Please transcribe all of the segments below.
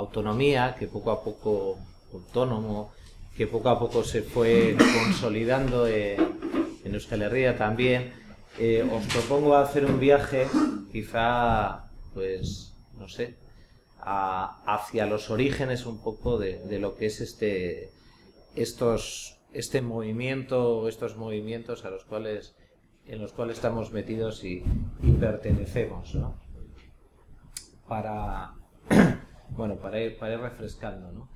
autonomía que poco a poco, autónomo, que poco a poco se fue consolidando en, Euskal Herria también, eh, os propongo hacer un viaje quizá, pues, no sé, hacia los orígenes un poco de, lo que es este, estos, este movimiento, estos movimientos a los cuales, en los cuales estamos metidos y, pertenecemos, ¿no? Para, bueno, para ir, para ir refrescando, ¿no?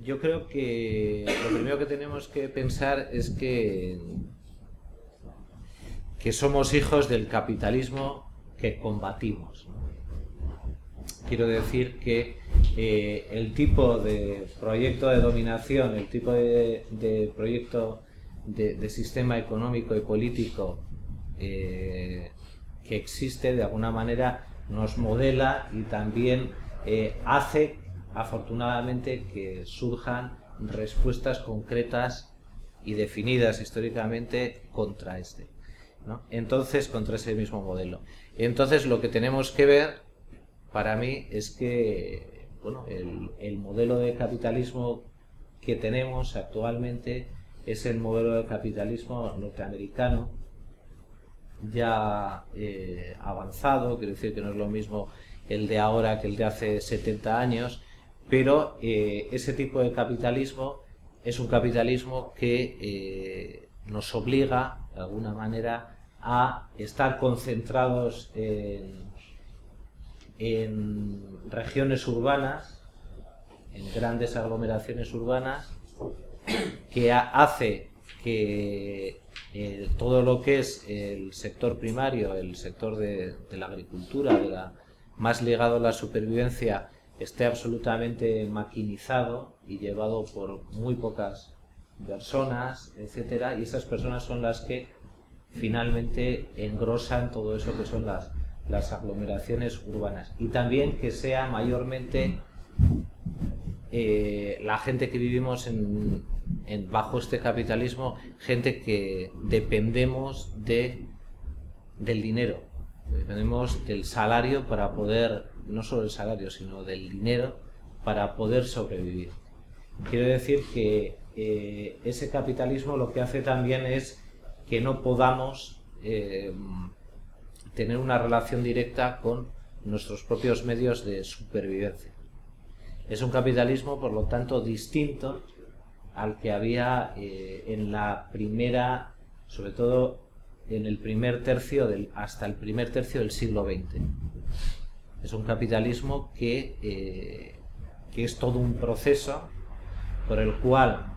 Yo creo que lo primero que tenemos que pensar es que, que somos hijos del capitalismo que combatimos. Quiero decir que eh, el tipo de proyecto de dominación, el tipo de, proyecto de, sistema económico y político eh, que existe de alguna manera nos modela y también eh, hace afortunadamente que surjan respuestas concretas y definidas históricamente contra este. Entonces, contra ese mismo modelo. Entonces, lo que tenemos que ver para mí es que bueno, el, modelo de capitalismo que tenemos actualmente es el modelo de capitalismo norteamericano ya eh, avanzado, quiero decir que no es lo mismo el de ahora que el de hace 70 años, pero eh, ese tipo de capitalismo es un capitalismo que eh, nos obliga, de alguna manera, a estar concentrados en, en regiones urbanas, en grandes aglomeraciones urbanas, que hace que eh, todo lo que es el sector primario, el sector de, la agricultura, de la, más ligado a la supervivencia, esté absolutamente maquinizado y llevado por muy pocas personas, etcétera, y esas personas son las que finalmente engrosan todo eso que son las, las aglomeraciones urbanas. Y también que sea mayormente eh, la gente que vivimos en, bajo este capitalismo, gente que dependemos de, del dinero, dependemos del salario para poder, no solo el salario, sino del dinero para poder sobrevivir. Quiero decir que eh, ese capitalismo lo que hace también es que no podamos eh, tener una relación directa con nuestros propios medios de supervivencia. Es un capitalismo, por lo tanto, distinto al que había eh, en la primera, sobre todo en el primer tercio del, hasta el primer tercio del siglo XX. Es un capitalismo que, eh, que es todo un proceso por el cual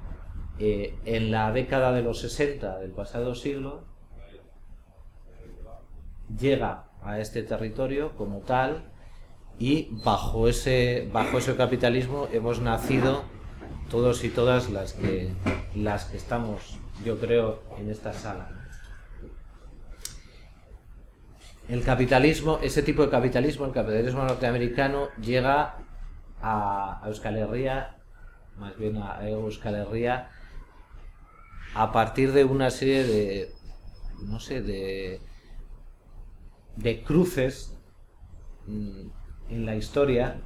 eh, en la década de los 60 del pasado siglo llega a este territorio como tal y bajo ese, bajo ese capitalismo hemos nacido todos y todas las que, las que estamos, yo creo, en esta sala. El capitalismo, ese tipo de capitalismo, el capitalismo norteamericano, llega a, Euskal Herria, más bien a Euskal Herria, a partir de una serie de, no sé, de, de cruces mm, en la historia,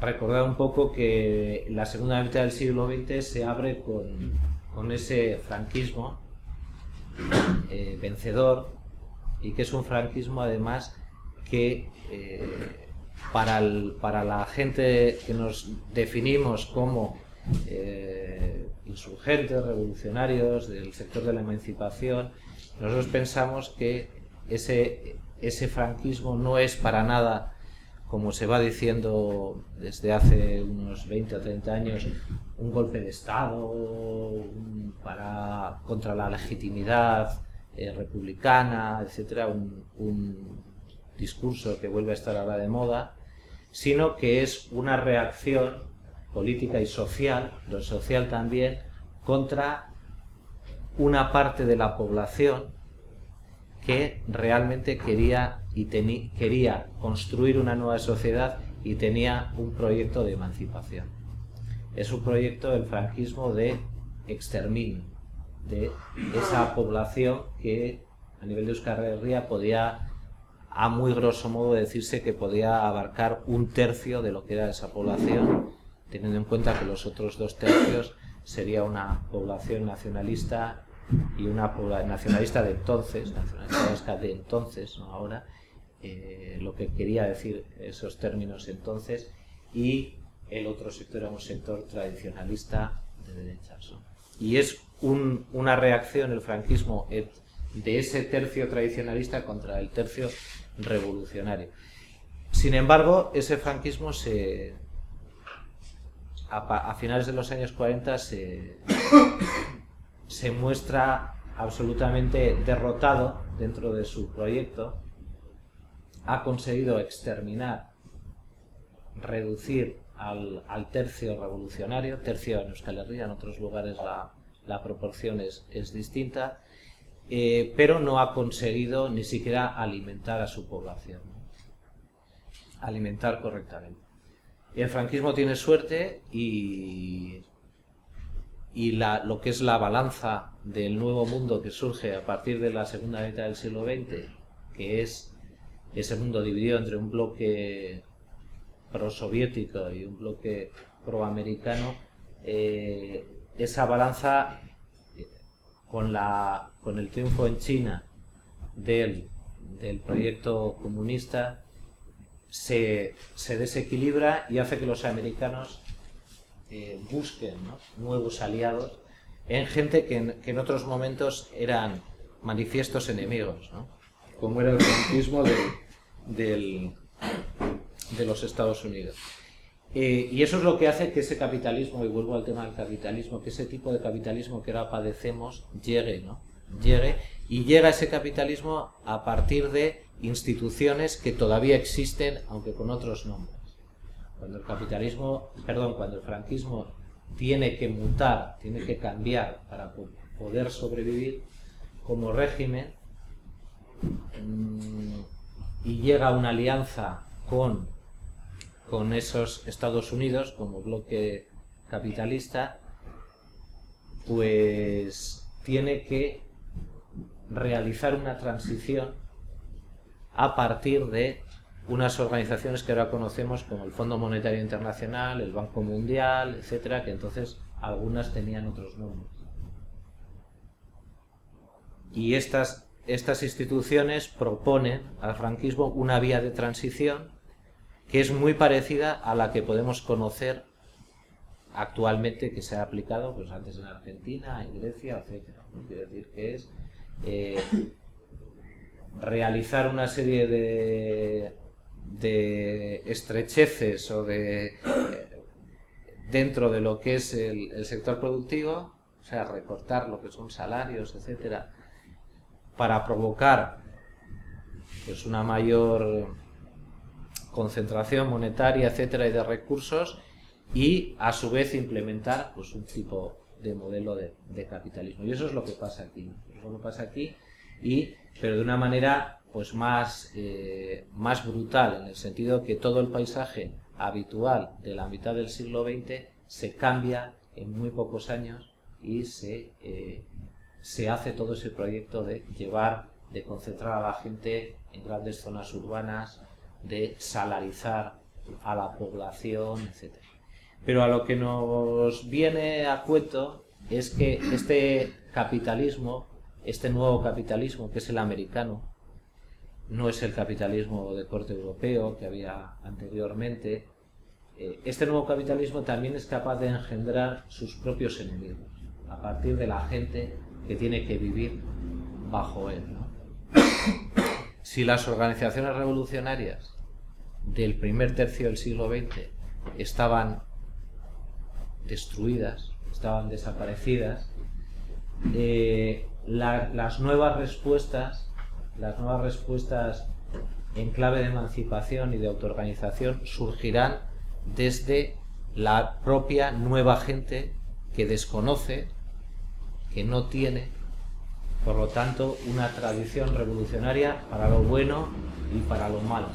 recordar un poco que la segunda mitad del siglo XX se abre con, ese franquismo eh, vencedor y que es un franquismo además que eh, para, para la gente que nos definimos como eh, insurgentes, revolucionarios del sector de la emancipación, nosotros pensamos que ese, ese franquismo no es para nada, como se va diciendo desde hace unos 20 o 30 años, un golpe de Estado para, contra la legitimidad eh, republicana, etcétera, un, un discurso que vuelve a estar ahora de moda, sino que es una reacción política y social, lo social también, contra una parte de la población que realmente quería y quería construir una nueva sociedad y tenía un proyecto de emancipación. Es un proyecto del franquismo de exterminio de esa población que a nivel de Euskal Herria podía a muy grosso modo decirse que podía abarcar un tercio de lo que era esa población, teniendo en cuenta que los otros dos tercios sería una población nacionalista y una población nacionalista de entonces, nacionalista de entonces, no ahora, eh, lo que quería decir esos términos entonces, y el otro sector era un sector tradicionalista de derechas. Y es una reacción, el franquismo, de ese tercio tradicionalista contra el tercio revolucionario. Sin embargo, ese franquismo se, a, finales de los años 40 se, se muestra absolutamente derrotado dentro de su proyecto, ha conseguido exterminar, reducir al, tercio revolucionario, tercio en Euskal Herria, en otros lugares la, proporción es, distinta, eh, pero no ha conseguido ni siquiera alimentar a su población, alimentar correctamente. El franquismo tiene suerte y, y lo que es la balanza del nuevo mundo que surge a partir de la segunda mitad del siglo XX, que es ese mundo dividido entre un bloque pro-soviético y un bloque pro-americano, eh, esa balanza eh, con, la, con el triunfo en China del, del proyecto comunista se, desequilibra y hace que los americanos eh, busquen nuevos aliados en gente que en, otros momentos eran manifiestos enemigos, como era el franquismo de los Estados Unidos. Eh, y eso es lo que hace que ese capitalismo, y vuelvo al tema del capitalismo, que ese tipo de capitalismo que ahora padecemos llegue, ¿no? Llegue, y llega ese capitalismo a partir de instituciones que todavía existen, aunque con otros nombres. Cuando el capitalismo, perdón, cuando el franquismo tiene que mutar, tiene que cambiar para poder sobrevivir como régimen, y llega una alianza con con esos Estados Unidos como bloque capitalista, pues tiene que realizar una transición a partir de unas organizaciones que ahora conocemos como el Fondo Monetario Internacional, el Banco Mundial, etcétera, que entonces algunas tenían otros nombres. Y estas, estas instituciones proponen al franquismo una vía de transición que es muy parecida a la que podemos conocer actualmente que se ha aplicado pues antes en Argentina, en Grecia, etc. Quiere decir que es eh, realizar una serie de, de estrecheces o de dentro de lo que es el, sector productivo, o sea, recortar lo que son salarios, etcétera, para provocar pues una mayor concentración monetaria, etcétera, y de recursos, y a su vez implementar pues, un tipo de modelo de, capitalismo. Y eso es lo que pasa aquí. Eso pasa aquí, y, pero de una manera pues, más, eh, más brutal, en el sentido que todo el paisaje habitual de la mitad del siglo XX se cambia en muy pocos años y se, eh, se hace todo ese proyecto de llevar, de concentrar a la gente en grandes zonas urbanas, de salarizar a la población, etc. Pero a lo que nos viene a cuento es que este capitalismo, este nuevo capitalismo que es el americano, no es el capitalismo de corte europeo que había anteriormente. Eh, este nuevo capitalismo también es capaz de engendrar sus propios enemigos, a partir de la gente que tiene que vivir bajo él. Si las organizaciones revolucionarias del primer tercio del siglo XX estaban destruidas, estaban desaparecidas, eh, las nuevas respuestas, las nuevas respuestas en clave de emancipación y de autoorganización surgirán desde la propia nueva gente que desconoce, que no tiene por lo tanto, una tradición revolucionaria para lo bueno y para lo malo.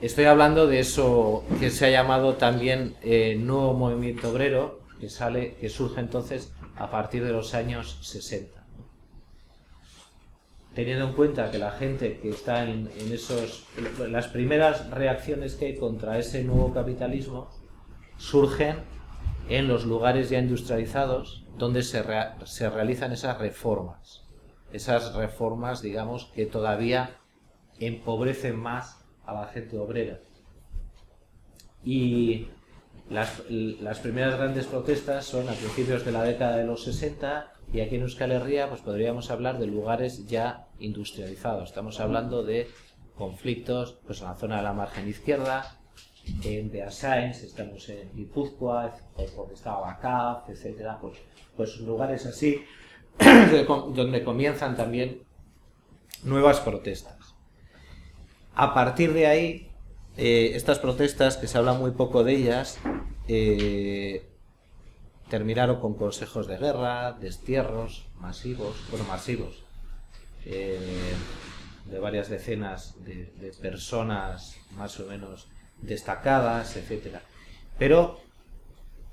Estoy hablando de eso que se ha llamado también eh, nuevo movimiento obrero, que sale, que surge entonces a partir de los años 60. teniendo en cuenta que la gente que está en, esos, las primeras reacciones que hay contra ese nuevo capitalismo surgen en los lugares ya industrializados donde se, se realizan esas reformas, esas reformas, digamos, que todavía empobrecen más a la gente obrera. Y las, las, primeras grandes protestas son a principios de la década de los 60 y aquí en Euskal Herria pues podríamos hablar de lugares ya industrializados. Estamos hablando de conflictos pues en la zona de la margen izquierda, en Beasains, estamos en Guipúzcoa, porque estaba Bacaf, etcétera, pues, pues lugares así donde comienzan también nuevas protestas. A partir de ahí, eh, estas protestas, que se habla muy poco de ellas, eh, terminaron con consejos de guerra, destierros masivos, bueno, masivos, eh, de varias decenas de, personas más o menos destacadas, etcétera. Pero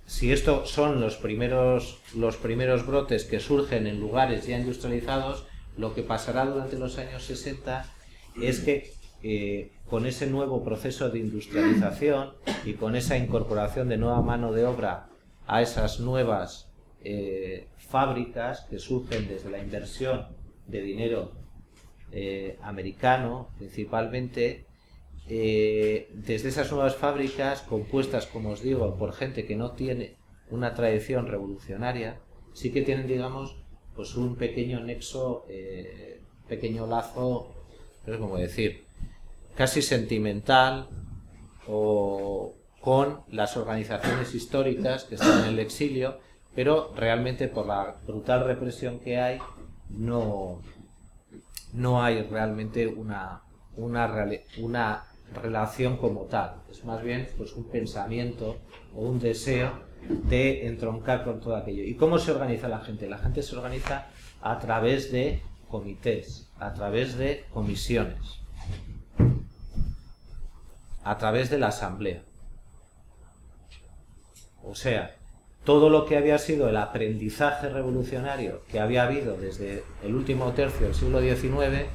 si estos son los primeros, los primeros brotes que surgen en lugares ya industrializados, lo que pasará durante los años 60 es que eh, con ese nuevo proceso de industrialización y con esa incorporación de nueva mano de obra a esas nuevas eh, fábricas que surgen desde la inversión de dinero eh, americano principalmente, desde esas nuevas fábricas compuestas, como os digo, por gente que no tiene una tradición revolucionaria, sí que tienen, digamos, pues un pequeño nexo, pequeño lazo, no sé cómo decir, casi sentimental o con las organizaciones históricas que están en el exilio, pero realmente por la brutal represión que hay no, no hay realmente una, una, una relación como tal. Es más bien pues, un pensamiento o un deseo de entroncar con todo aquello. ¿Y cómo se organiza la gente? La gente se organiza a través de comités, a través de comisiones a través de la asamblea. O sea, todo lo que había sido el aprendizaje revolucionario que había habido desde el último tercio del siglo XIX,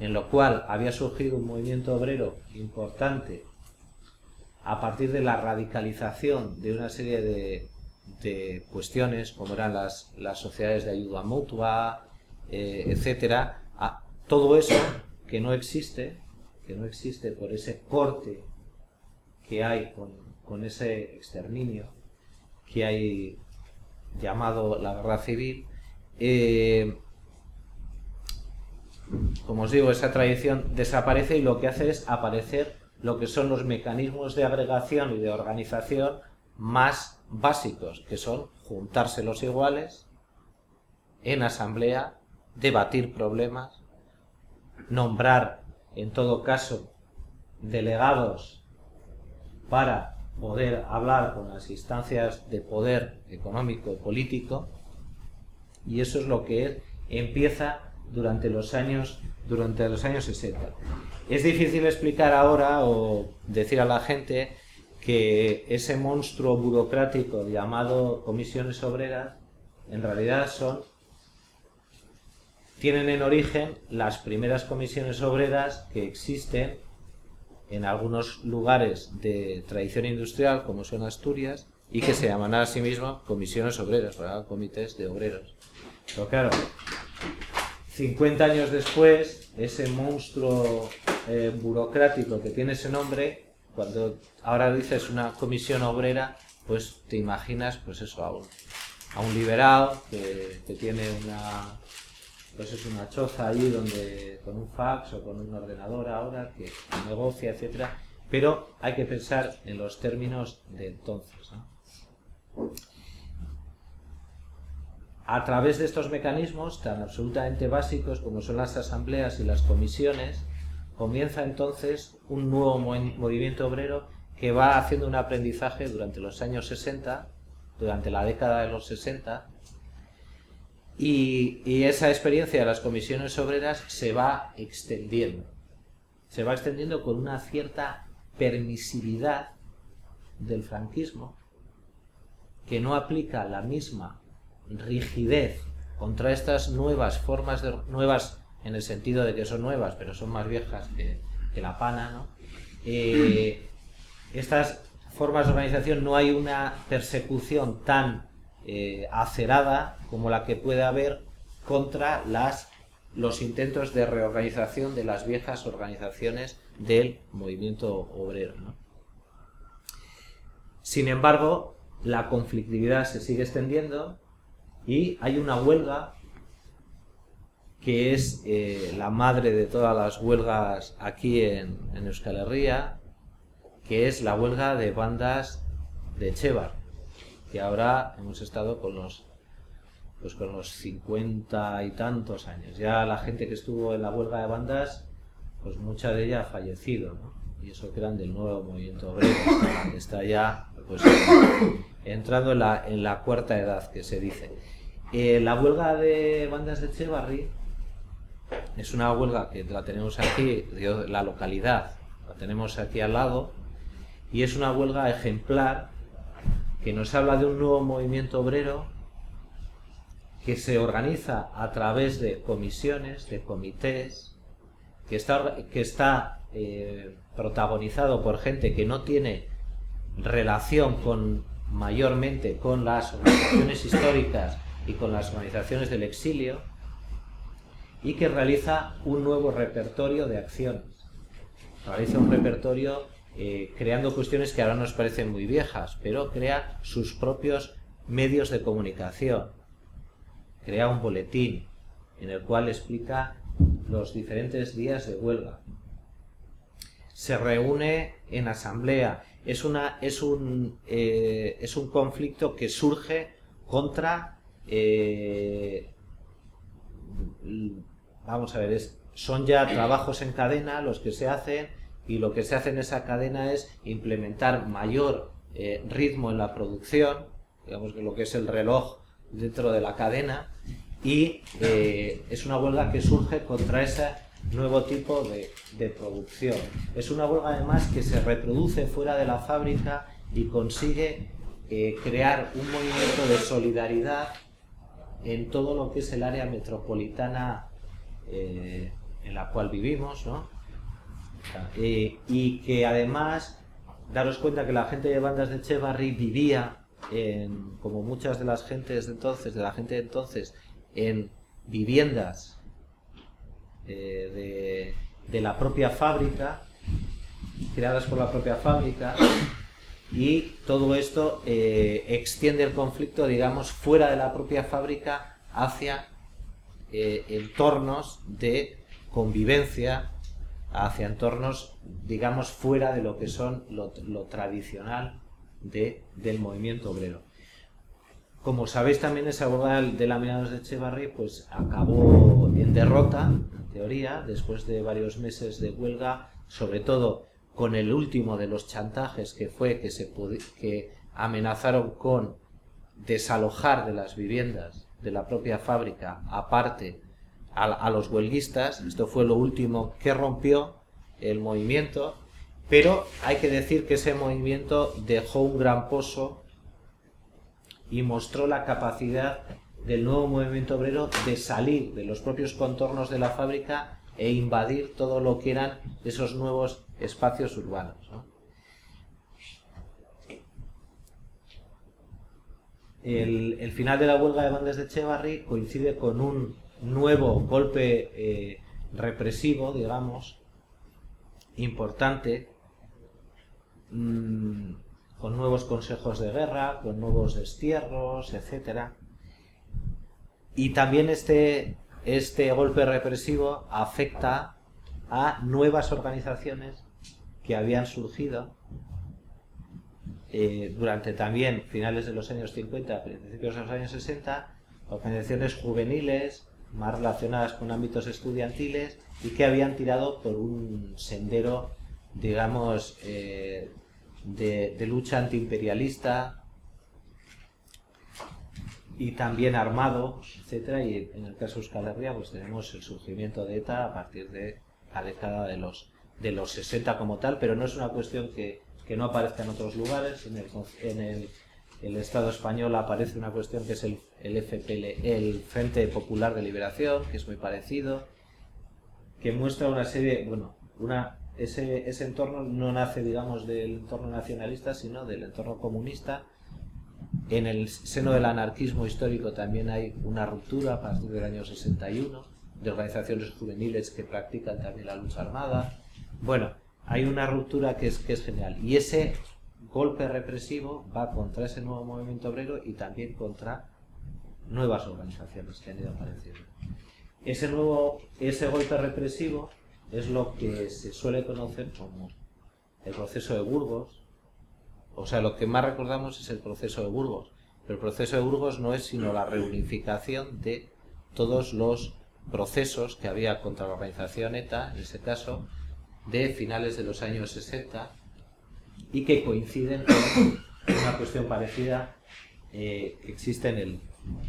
en lo cual había surgido un movimiento obrero importante a partir de la radicalización de una serie de, cuestiones, como eran las, sociedades de ayuda mutua, eh, etcétera, todo eso que no existe, que no existe por ese corte que hay con, ese exterminio que hay llamado la guerra civil, eh, como os digo, esa tradición desaparece y lo que hace es aparecer lo que son los mecanismos de agregación y de organización más básicos, que son juntarse los iguales en asamblea, debatir problemas, nombrar, en todo caso, delegados para poder hablar con las instancias de poder económico político y eso es lo que empieza durante los años durante los años 60. Es difícil explicar ahora o decir a la gente que ese monstruo burocrático llamado comisiones obreras en realidad son tienen en origen las primeras comisiones obreras que existen en algunos lugares de tradición industrial, como son Asturias, y que se llaman a sí mismos comisiones obreras, comités de obreros. Pero claro, 50 años después, ese monstruo eh, burocrático que tiene ese nombre, cuando ahora dices una comisión obrera, pues te imaginas, pues eso, a un, a un liberal que, que tiene una, pues es una choza allí donde con un fax o con un ordenador ahora que negocia, etcétera, pero hay que pensar en los términos de entonces. A través de estos mecanismos tan absolutamente básicos como son las asambleas y las comisiones, comienza entonces un nuevo movimiento obrero que va haciendo un aprendizaje durante los años 60, durante la década de los 60, y, esa experiencia de las comisiones obreras se va extendiendo. Se va extendiendo con una cierta permisividad del franquismo que no aplica la misma rigidez contra estas nuevas formas de nuevas en el sentido de que son nuevas, pero son más viejas que, la pana, ¿no? Eh, estas formas de organización no hay una persecución tan eh, acerada como la que puede haber contra las, los intentos de reorganización de las viejas organizaciones del movimiento obrero. Sin embargo, la conflictividad se sigue extendiendo y hay una huelga que es eh, la madre de todas las huelgas aquí en, Euskal Herria, que es la huelga de bandas de Chevar, que ahora hemos estado con los pues con los 50 y tantos años. Ya la gente que estuvo en la huelga de bandas, pues mucha de ella ha fallecido, ¿no? Y eso que eran del nuevo movimiento obrero, está ya pues entrando en la, en la cuarta edad que se dice. Eh, la huelga de bandas de Chevarri es una huelga que la tenemos aquí, la localidad, la tenemos aquí al lado, y es una huelga ejemplar que nos habla de un nuevo movimiento obrero que se organiza a través de comisiones, de comités, que está, que está eh, protagonizado por gente que no tiene relación con mayormente con las organizaciones históricas y con las organizaciones del exilio, y que realiza un nuevo repertorio de acciones. Realiza un repertorio eh, creando cuestiones que ahora nos parecen muy viejas, pero crea sus propios medios de comunicación. Crea un boletín en el cual explica los diferentes días de huelga. Se reúne en asamblea. Es, una, es, un, eh, es un conflicto que surge contra eh, vamos a ver, son ya trabajos en cadena los que se hacen y lo que se hace en esa cadena es implementar mayor eh, ritmo en la producción, digamos que lo que es el reloj dentro de la cadena, y eh, es una huelga que surge contra ese nuevo tipo de, producción. Es una huelga además que se reproduce fuera de la fábrica y consigue eh, crear un movimiento de solidaridad en todo lo que es el área metropolitana eh, en la cual vivimos, ¿no? Eh, y que además, daros cuenta que la gente de bandas de Chevarri vivía, en, como muchas de las gentes de entonces, de la gente de entonces, en viviendas eh, de, la propia fábrica, creadas por la propia fábrica, y todo esto extiende el conflicto, digamos, fuera de la propia fábrica hacia eh, entornos de convivencia hacia entornos, digamos, fuera de lo que son lo, tradicional de, del movimiento obrero. Como sabéis también esa huelga de laminados de Echevarri pues acabó en derrota, teoría, después de varios meses de huelga, sobre todo con el último de los chantajes que fue que se que amenazaron con desalojar de las viviendas de la propia fábrica, aparte a, los huelguistas. Esto fue lo último que rompió el movimiento, pero hay que decir que ese movimiento dejó un gran pozo y mostró la capacidad del nuevo movimiento obrero de salir de los propios contornos de la fábrica e invadir todo lo que eran esos nuevos espacios urbanos. El, final de la huelga de bandas de Echevarri coincide con un nuevo golpe eh, represivo, digamos, importante, mm, con nuevos consejos de guerra, con nuevos destierros, etc. Y también este, este golpe represivo afecta a nuevas organizaciones que habían surgido eh, durante también finales de los años 50, principios de los años 60, organizaciones juveniles más relacionadas con ámbitos estudiantiles y que habían tirado por un sendero, digamos, eh, de, lucha antiimperialista y también armado, etcétera, y en el caso de Euskal Herria pues tenemos el surgimiento de ETA a partir de la década de los de los 60 como tal, pero no es una cuestión que que no aparezca en otros lugares. En el, el, Estado español aparece una cuestión que es el, el FPL, el Frente Popular de Liberación, que es muy parecido. que muestra una serie, bueno, una, ese, ese entorno no nace, digamos, del entorno nacionalista, sino del entorno comunista. En el seno del anarquismo histórico también hay una ruptura a partir del año 61 de organizaciones juveniles que practican también la lucha armada. Bueno, hay una ruptura que es, que es genial. Y ese golpe represivo va contra ese nuevo movimiento obrero y también contra nuevas organizaciones que han ido apareciendo. Ese nuevo, ese golpe represivo es lo que se suele conocer como el proceso de Burgos. O sea, lo que más recordamos es el proceso de Burgos. Pero el proceso de Burgos no es sino la reunificación de todos los procesos que había contra la organización ETA, en ese caso, de finales de los años 60 y que coinciden con una cuestión parecida eh, que existe en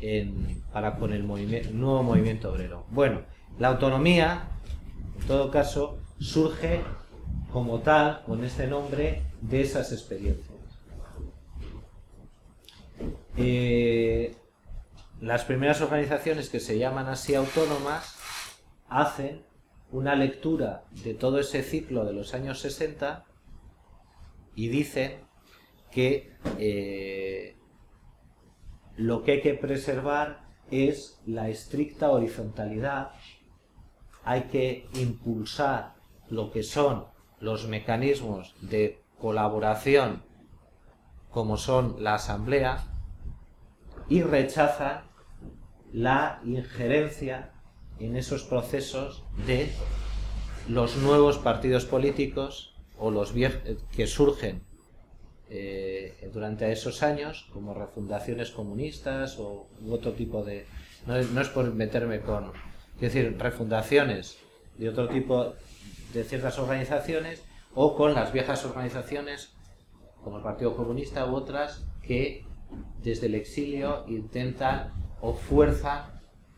el, para con el, nuevo movimiento obrero. Bueno, la autonomía, en todo caso, surge como tal, con este nombre, de esas experiencias. Eh, las primeras organizaciones que se llaman así autónomas hacen una lectura de todo ese ciclo de los años 60 y dicen que eh, lo que hay que preservar es la estricta horizontalidad, hay que impulsar lo que son los mecanismos de colaboración como son la asamblea y rechazan la injerencia en esos procesos de los nuevos partidos políticos o los que surgen eh, durante esos años como refundaciones comunistas o otro tipo de no es, por meterme con es decir refundaciones de otro tipo de ciertas organizaciones o con las viejas organizaciones como el Partido Comunista u otras que desde el exilio intentan o fuerzan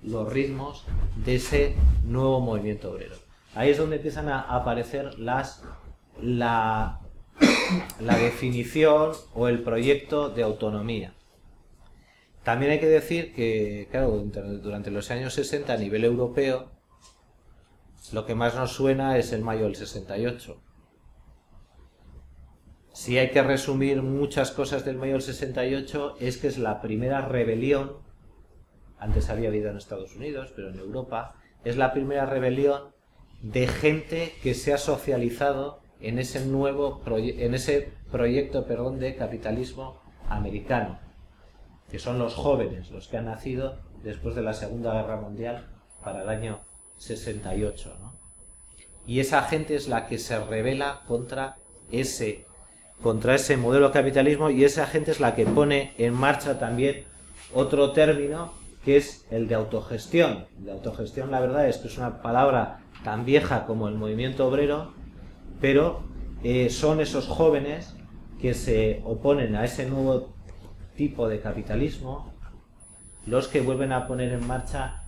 los ritmos de ese nuevo movimiento obrero. Ahí es donde empiezan a aparecer las, la, la definición o el proyecto de autonomía. También hay que decir que, claro, durante los años 60 a nivel europeo, lo que más nos suena es el mayo del 68. Si hay que resumir muchas cosas del mayo del 68, es que es la primera rebelión antes había habido en Estados Unidos, pero en Europa, es la primera rebelión de gente que se ha socializado en ese nuevo en ese proyecto perdón, de capitalismo americano, que son los jóvenes, los que han nacido después de la Segunda Guerra Mundial para el año 68. Y esa gente es la que se revela contra ese, contra ese modelo de capitalismo y esa gente es la que pone en marcha también otro término que es el de autogestión. de autogestión, la verdad es que es una palabra tan vieja como el movimiento obrero, pero eh, son esos jóvenes que se oponen a ese nuevo tipo de capitalismo los que vuelven a poner en marcha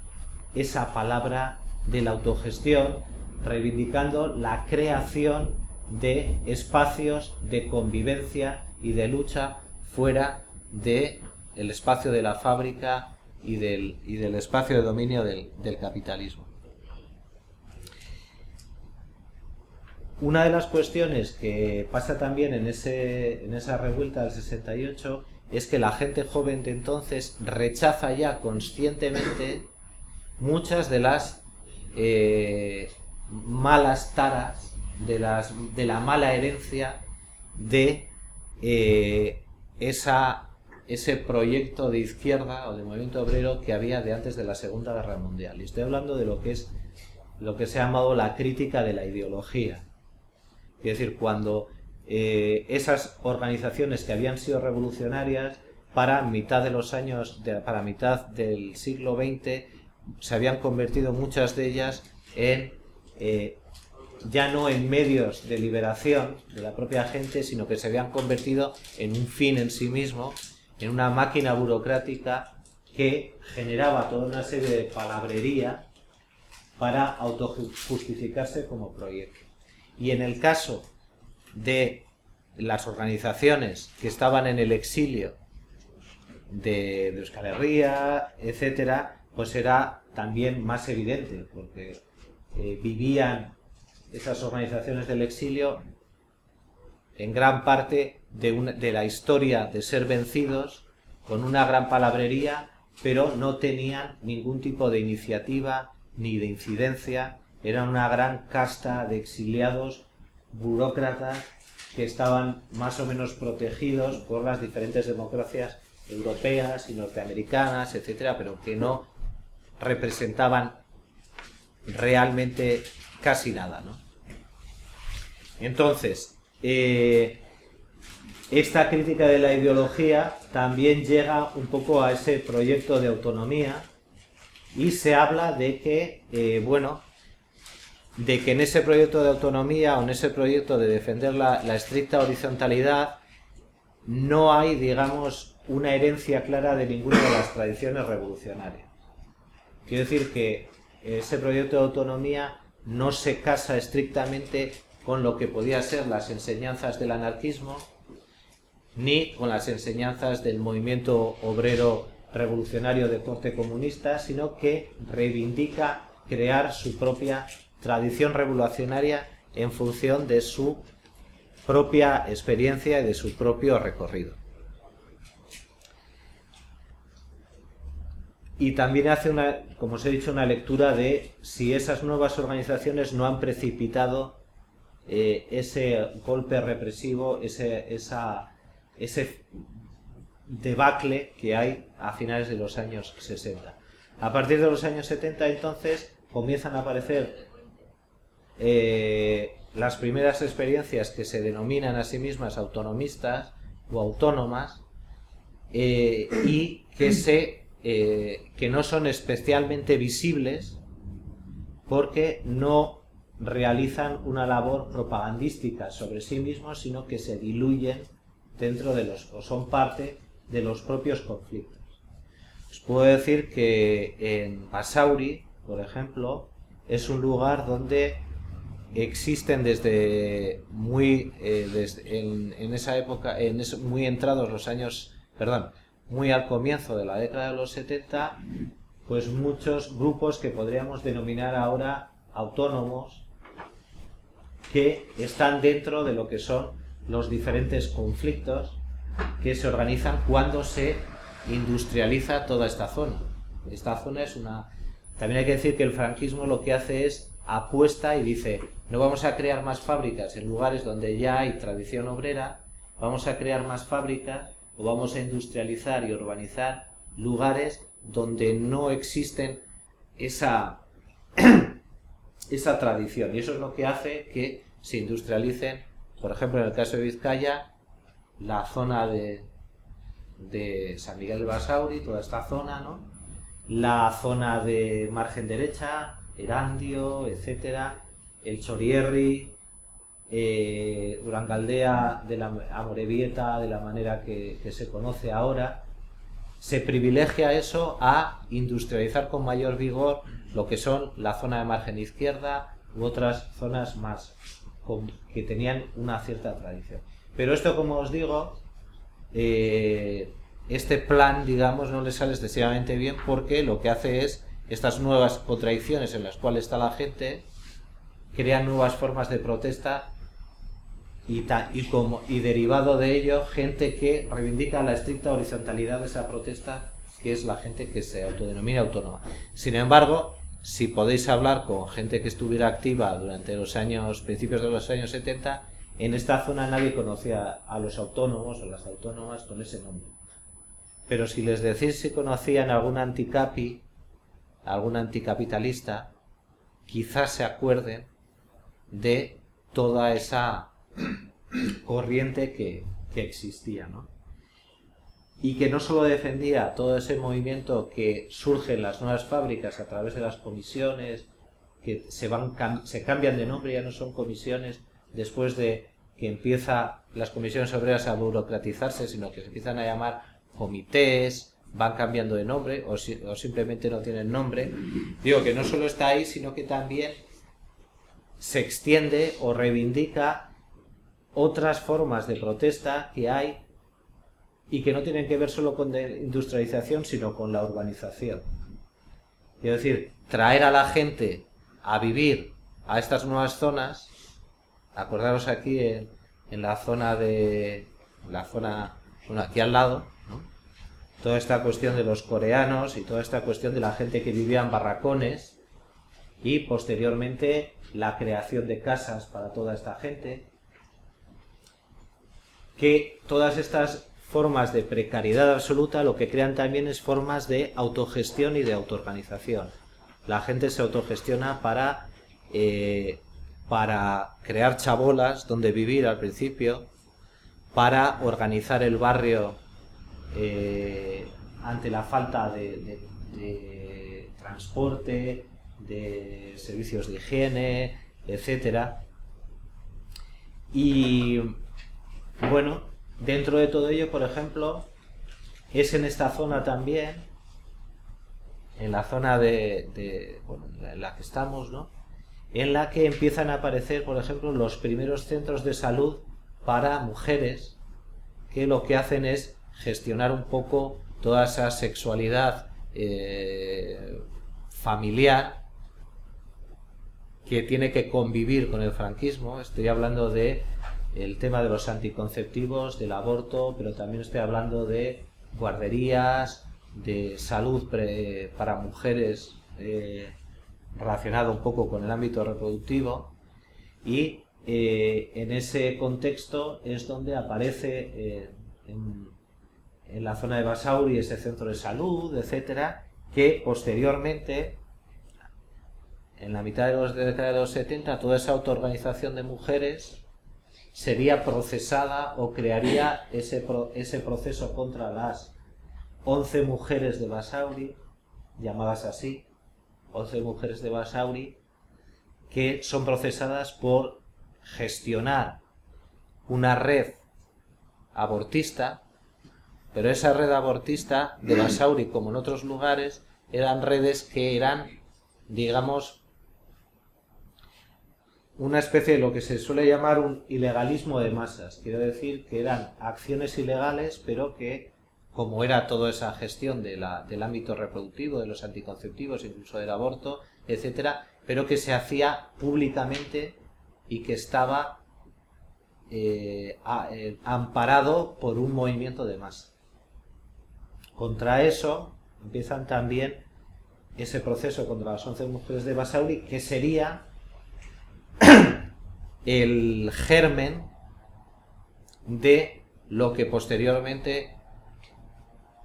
esa palabra de la autogestión, reivindicando la creación de espacios de convivencia y de lucha fuera del el espacio de la fábrica y del, y del espacio de dominio del, capitalismo. Una de las cuestiones que pasa también en, ese, en esa revuelta del 68 es que la gente joven de entonces rechaza ya conscientemente muchas de las eh, malas taras, de, las, de la mala herencia de eh, esa ese proyecto de izquierda o de movimiento obrero que había de antes de la Segunda Guerra Mundial. Y estoy hablando de lo que es lo que se ha llamado la crítica de la ideología. Es decir, cuando eh, esas organizaciones que habían sido revolucionarias para mitad de los años, para mitad del siglo XX, se habían convertido muchas de ellas en eh, ya no en medios de liberación de la propia gente, sino que se habían convertido en un fin en sí mismo en una máquina burocrática que generaba toda una serie de palabrería para autojustificarse como proyecto. Y en el caso de las organizaciones que estaban en el exilio de, de Euskal Herria, etcétera, pues era también más evidente, porque eh, vivían esas organizaciones del exilio en gran parte de, de la historia de ser vencidos con una gran palabrería, pero no tenían ningún tipo de iniciativa ni de incidencia. Eran una gran casta de exiliados, burócratas, que estaban más o menos protegidos por las diferentes democracias europeas y norteamericanas, etcétera, pero que no representaban realmente casi nada, ¿no? Entonces, eh, esta crítica de la ideología también llega un poco a ese proyecto de autonomía y se habla de que, eh, bueno, de que en ese proyecto de autonomía o en ese proyecto de defender la, la estricta horizontalidad no hay, digamos, una herencia clara de ninguna de las tradiciones revolucionarias. Quiero decir que ese proyecto de autonomía no se casa estrictamente con lo que podía ser las enseñanzas del anarquismo, ni con las enseñanzas del movimiento obrero revolucionario de corte comunista, sino que reivindica crear su propia tradición revolucionaria en función de su propia experiencia y de su propio recorrido. Y también hace una, como os he dicho, una lectura de si esas nuevas organizaciones no han precipitado eh, ese golpe represivo, ese, esa, ese debacle que hay a finales de los años 60. A partir de los años 70 entonces comienzan a aparecer eh, las primeras experiencias que se denominan a sí mismas autonomistas o autónomas eh, y que, se, que no son especialmente visibles porque no realizan una labor propagandística sobre sí mismos, sino que se diluyen dentro de los, o son parte de los propios conflictos. Os puedo decir que en Basauri, por ejemplo, es un lugar donde existen desde muy eh, en, esa época, en muy entrados los años, perdón, muy al comienzo de la década de los 70, pues muchos grupos que podríamos denominar ahora autónomos que están dentro de lo que son los diferentes conflictos que se organizan cuando se industrializa toda esta zona. Esta zona es una... También hay que decir que el franquismo lo que hace es apuesta y dice, no vamos a crear más fábricas en lugares donde ya hay tradición obrera, vamos a crear más fábricas o vamos a industrializar y urbanizar lugares donde no existen esa, esa tradición. Y eso es lo que hace que se industrialicen, por ejemplo, en el caso de Vizcaya, la zona de, de San Miguel Basauri, toda esta zona, ¿no? La zona de margen derecha, Erandio, etcétera, el Chorierri, eh, Urangaldea de la Amorebieta, de la manera que, se conoce ahora, se privilegia eso a industrializar con mayor vigor lo que son la zona de margen izquierda u otras zonas más que tenían una cierta tradición. Pero esto, como os digo, eh, este plan, digamos, no le sale excesivamente bien porque lo que hace es estas nuevas contradicciones en las cuales está la gente, crean nuevas formas de protesta y, y, como, y derivado de ello, gente que reivindica la estricta horizontalidad de esa protesta, que es la gente que se autodenomina autónoma. Sin embargo, si podéis hablar con gente que estuviera activa durante los años, principios de los años 70, en esta zona nadie conocía a los autónomos o las autónomas con ese nombre. Pero si les decís si conocían algún anticapi, algún anticapitalista, quizás se acuerden de toda esa corriente que, existía, ¿no? Y que no solo defendía todo ese movimiento que surge en las nuevas fábricas a través de las comisiones, que se, van, se cambian de nombre, ya no son comisiones, después de que empieza las comisiones obreras a burocratizarse, sino que se empiezan a llamar comités, van cambiando de nombre o, o simplemente no tienen nombre. Digo que no solo está ahí, sino que también se extiende o reivindica otras formas de protesta que hay y que no tienen que ver solo con la industrialización, sino con la urbanización. Es decir, traer a la gente a vivir a estas nuevas zonas, acordaros aquí en, en la zona de la zona bueno, aquí al lado, toda esta cuestión de los coreanos y toda esta cuestión de la gente que vivía en barracones y posteriormente la creación de casas para toda esta gente, que todas estas formas de precariedad absoluta lo que crean también es formas de autogestión y de autoorganización. La gente se autogestiona para, eh, para crear chabolas donde vivir al principio, para organizar el barrio eh, ante la falta de, transporte, de servicios de higiene, etcétera. Y bueno, dentro de todo ello, por ejemplo, es en esta zona también, en la zona de, en la que estamos, ¿no? En la que empiezan a aparecer, por ejemplo, los primeros centros de salud para mujeres que lo que hacen es gestionar un poco toda esa sexualidad eh, familiar que tiene que convivir con el franquismo. Estoy hablando de el tema de los anticonceptivos, del aborto, pero también estoy hablando de guarderías, de salud para mujeres eh, relacionado un poco con el ámbito reproductivo. Y eh, en ese contexto es donde aparece eh, en, la zona de Basauri ese centro de salud, etcétera, que posteriormente, en la mitad de los, de los 70, toda esa autoorganización de mujeres sería procesada o crearía ese, ese proceso contra las 11 mujeres de Basauri, llamadas así, 11 mujeres de Basauri, que son procesadas por gestionar una red abortista, pero esa red abortista de Basauri, como en otros lugares, eran redes que eran, digamos, una especie de lo que se suele llamar un ilegalismo de masas. Quiero decir que eran acciones ilegales, pero que, como era toda esa gestión del ámbito reproductivo, de los anticonceptivos, incluso del aborto, etcétera, pero que se hacía públicamente y que estaba eh, eh, amparado por un movimiento de masa. Contra eso empiezan también ese proceso contra las 11 mujeres de Basauri, que sería el germen de lo que posteriormente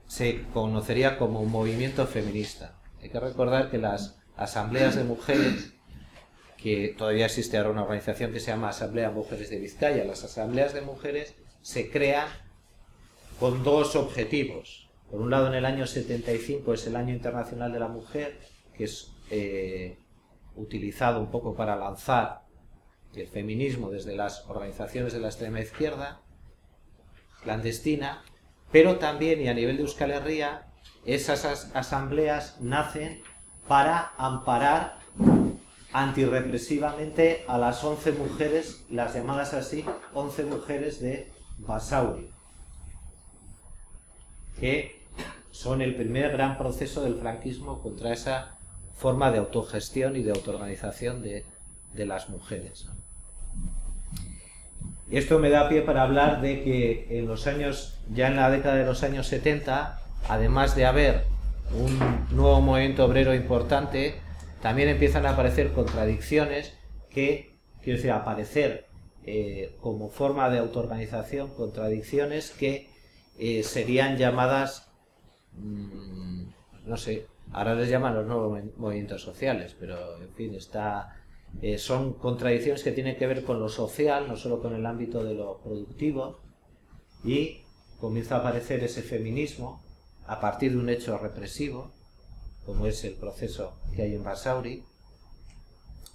se conocería como un movimiento feminista. Hay que recordar que las asambleas de mujeres que todavía existe ahora una organización que se llama Asamblea Mujeres de Vizcaya. Las asambleas de mujeres se crean con dos objetivos. Por un lado, en el año 75 es el Año Internacional de la Mujer, que es eh, utilizado un poco para lanzar el feminismo desde las organizaciones de la extrema izquierda, clandestina, pero también, y a nivel de Euskal Herria, esas asambleas nacen para amparar antirrepresivamente a las 11 mujeres, las llamadas así, 11 mujeres de Basauri, que son el primer gran proceso del franquismo contra esa forma de autogestión y de autoorganización de, de las mujeres. Esto me da pie para hablar de que en los años, ya en la década de los años 70, además de haber un nuevo movimiento obrero importante, también empiezan a aparecer contradicciones que, quiero decir, aparecer eh, como forma de autoorganización, contradicciones que eh, serían llamadas, mm, no sé, ahora les llaman los nuevos movimientos sociales, pero en fin, está, eh, son contradicciones que tienen que ver con lo social, no solo con el ámbito de lo productivo, y comienza a aparecer ese feminismo a partir de un hecho represivo, como es el proceso que hay en Basauri,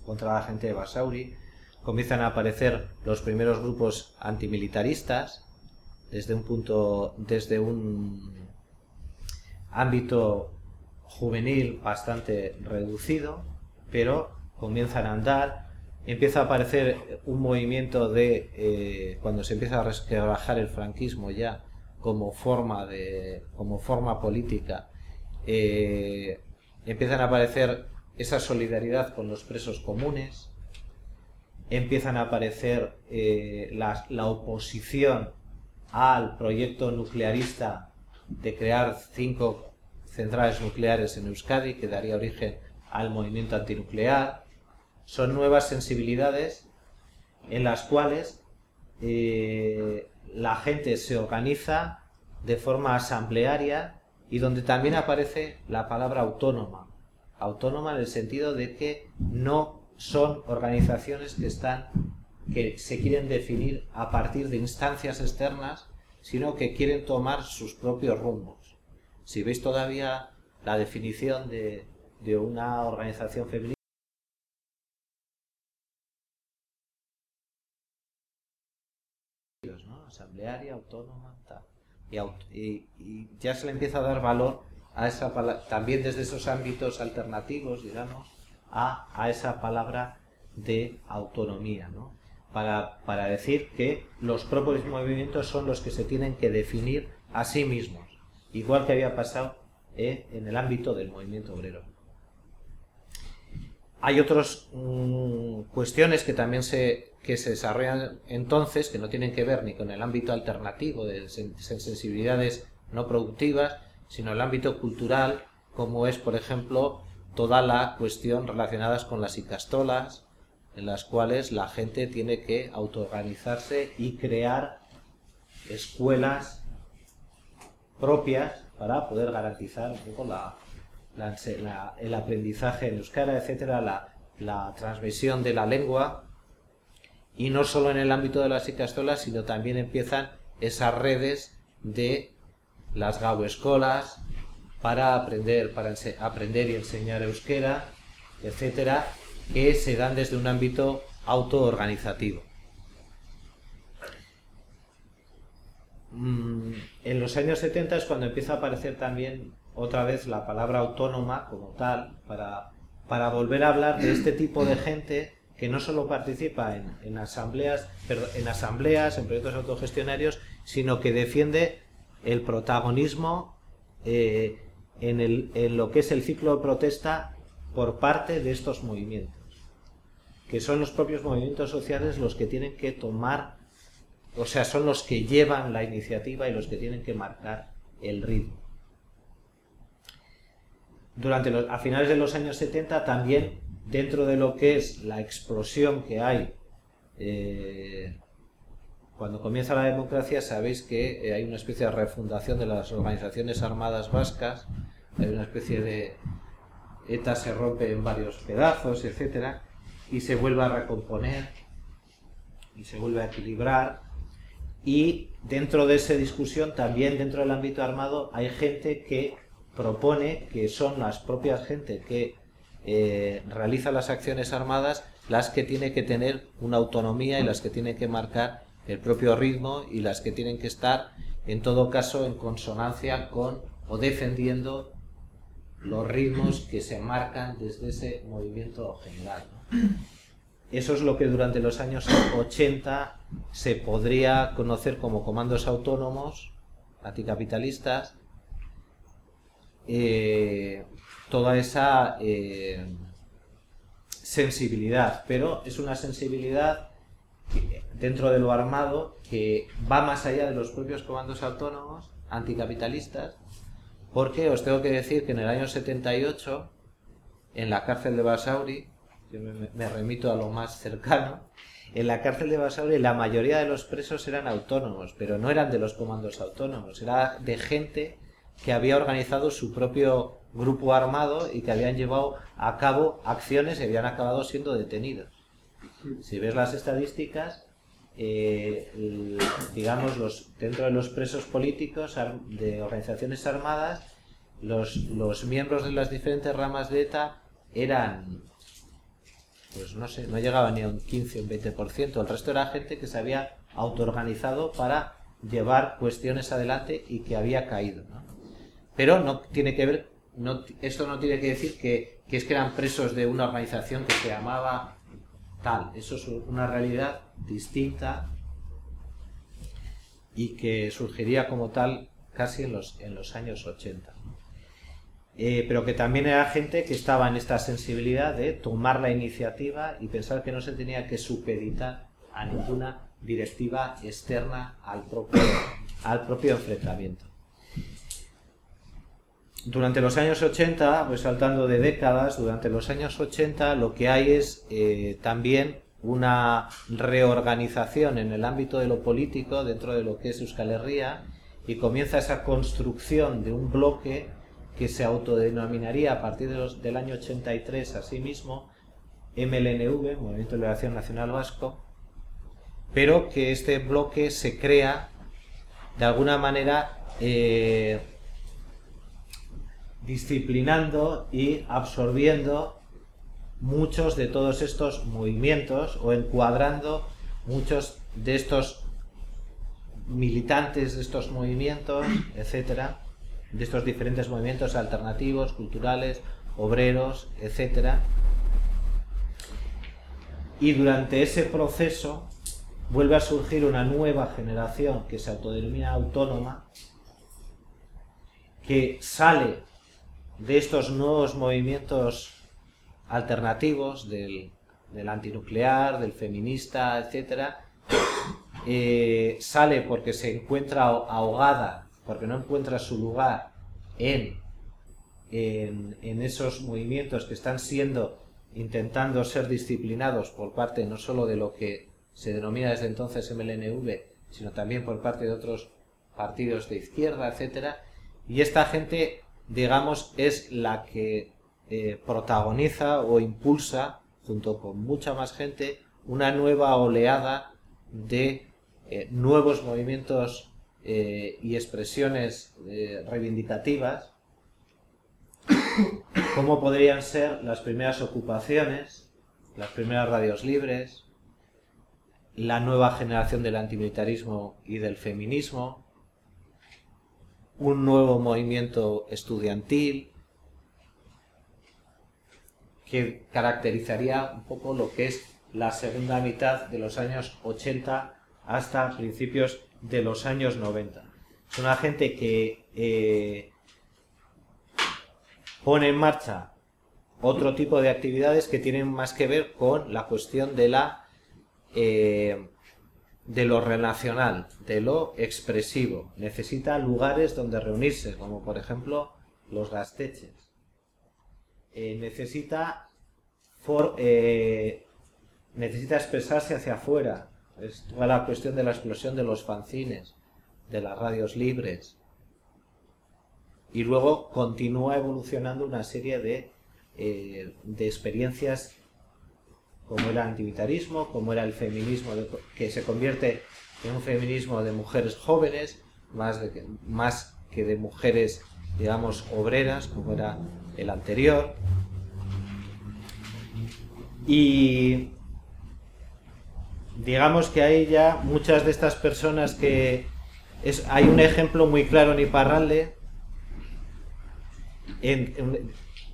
contra la gente de Basauri, comienzan a aparecer los primeros grupos antimilitaristas desde un punto, desde un ámbito juvenil bastante reducido, pero comienzan a andar, empieza a aparecer un movimiento de, eh, cuando se empieza a resquebrajar el franquismo ya como forma, de, como forma política, eh, empiezan a aparecer esa solidaridad con los presos comunes, empiezan a aparecer eh, la, la oposición al proyecto nuclearista de crear cinco centrales nucleares en Euskadi, que daría origen al movimiento antinuclear. Son nuevas sensibilidades en las cuales eh, la gente se organiza de forma asamblearia y donde también aparece la palabra autónoma. Autónoma en el sentido de que no son organizaciones que están que se quieren definir a partir de instancias externas, sino que quieren tomar sus propios rumbos. Si veis todavía la definición de, de una organización feminista, asamblearia, autónoma, tal. Y, ya se le empieza a dar valor a esa también desde esos ámbitos alternativos, digamos, a, a esa palabra de autonomía, ¿no? Para, para, decir que los propios movimientos son los que se tienen que definir a sí mismos, igual que había pasado eh, en el ámbito del movimiento obrero. Hay otras mm, cuestiones que también se, que se desarrollan entonces, que no tienen que ver ni con el ámbito alternativo de sensibilidades no productivas, sino el ámbito cultural, como es, por ejemplo, toda la cuestión relacionada con las icastolas, en las cuales la gente tiene que autoorganizarse y crear escuelas propias para poder garantizar un poco la, el aprendizaje en euskara, etcétera, la, la transmisión de la lengua y no solo en el ámbito de las icastolas, sino también empiezan esas redes de las Gau escolas para aprender, para aprender y enseñar euskera, etcétera, que se dan desde un ámbito autoorganizativo. Mm, en los años 70 es cuando empieza a aparecer también otra vez la palabra autónoma como tal, para, para volver a hablar de este tipo de gente que no solo participa en, asambleas, en asambleas, en proyectos autogestionarios, sino que defiende el protagonismo eh, en, el, en lo que es el ciclo de protesta por parte de estos movimientos, que son los propios movimientos sociales los que tienen que tomar, o sea, son los que llevan la iniciativa y los que tienen que marcar el ritmo. Durante los, a finales de los años 70 también dentro de lo que es la explosión que hay eh, cuando comienza la democracia sabéis que eh, hay una especie de refundación de las organizaciones armadas vascas, hay una especie de ETA se rompe en varios pedazos, etcétera, y se vuelve a recomponer y se vuelve a equilibrar y dentro de esa discusión también dentro del ámbito armado hay gente que propone que son las propias gente que eh, realiza las acciones armadas las que tiene que tener una autonomía y las que tienen que marcar el propio ritmo y las que tienen que estar en todo caso en consonancia con o defendiendo los ritmos que se marcan desde ese movimiento general. Eso es lo que durante los años 80 se podría conocer como comandos autónomos anticapitalistas eh, toda esa eh, sensibilidad, pero es una sensibilidad dentro de lo armado que va más allá de los propios comandos autónomos anticapitalistas, porque os tengo que decir que en el año 78, en la cárcel de Basauri, me, remito a lo más cercano, en la cárcel de Basauri la mayoría de los presos eran autónomos, pero no eran de los comandos autónomos, era de gente que había organizado su propio grupo armado y que habían llevado a cabo acciones y habían acabado siendo detenidos. Si ves las estadísticas, eh, digamos, los, dentro de los presos políticos de organizaciones armadas, los, los miembros de las diferentes ramas de ETA eran, pues no sé, no llegaban ni a un 15 o un 20%. El resto era gente que se había autoorganizado para llevar cuestiones adelante y que había caído. Pero no tiene que ver esto no tiene que decir que, es que eran presos de una organización que se llamaba tal. Eso es una realidad distinta y que surgiría como tal casi en los, en los años 80. Eh, pero que también era gente que estaba en esta sensibilidad de tomar la iniciativa y pensar que no se tenía que supeditar a ninguna directiva externa al propio, al propio enfrentamiento. Durante los años 80, pues saltando de décadas, durante los años 80 lo que hay es eh, también una reorganización en el ámbito de lo político dentro de lo que es Euskal Herria y comienza esa construcción de un bloque que se autodenominaría a partir de del año 83 a sí mismo MLNV, Movimiento de Liberación Nacional Vasco, pero que este bloque se crea de alguna manera eh, disciplinando y absorbiendo muchos de todos estos movimientos o encuadrando muchos de estos militantes de estos movimientos, etcétera, de estos diferentes movimientos alternativos, culturales, obreros, etcétera. Y durante ese proceso vuelve a surgir una nueva generación que se autodenomina autónoma, que sale de estos nuevos movimientos alternativos del, antinuclear, del feminista, etcétera, eh, sale porque se encuentra ahogada, porque no encuentra su lugar en, en, esos movimientos que están siendo, intentando ser disciplinados por parte no solo de lo que se denomina desde entonces MLNV, sino también por parte de otros partidos de izquierda, etcétera, y esta gente, digamos, es la que eh, protagoniza o impulsa, junto con mucha más gente, una nueva oleada de eh, nuevos movimientos eh, y expresiones reivindicativas, como podrían ser las primeras ocupaciones, las primeras radios libres, la nueva generación del antimilitarismo y del feminismo, un nuevo movimiento estudiantil, que caracterizaría un poco lo que es la segunda mitad de los años 80 hasta principios de los años 90. Es una gente que eh, pone en marcha otro tipo de actividades que tienen más que ver con la cuestión de la eh, de lo relacional, de lo expresivo. Necesita lugares donde reunirse, como por ejemplo los gasteches. Eh, necesita, eh, necesita expresarse hacia afuera. Es toda la cuestión de la explosión de los fanzines, de las radios libres. Y luego continúa evolucionando una serie de, eh, de experiencias como el antimilitarismo, como era el feminismo, que se convierte en un feminismo de mujeres jóvenes, más, de más que de mujeres, digamos, obreras, como era el anterior. Y digamos que hay ya muchas de estas personas que es, hay un ejemplo muy claro en Iparralde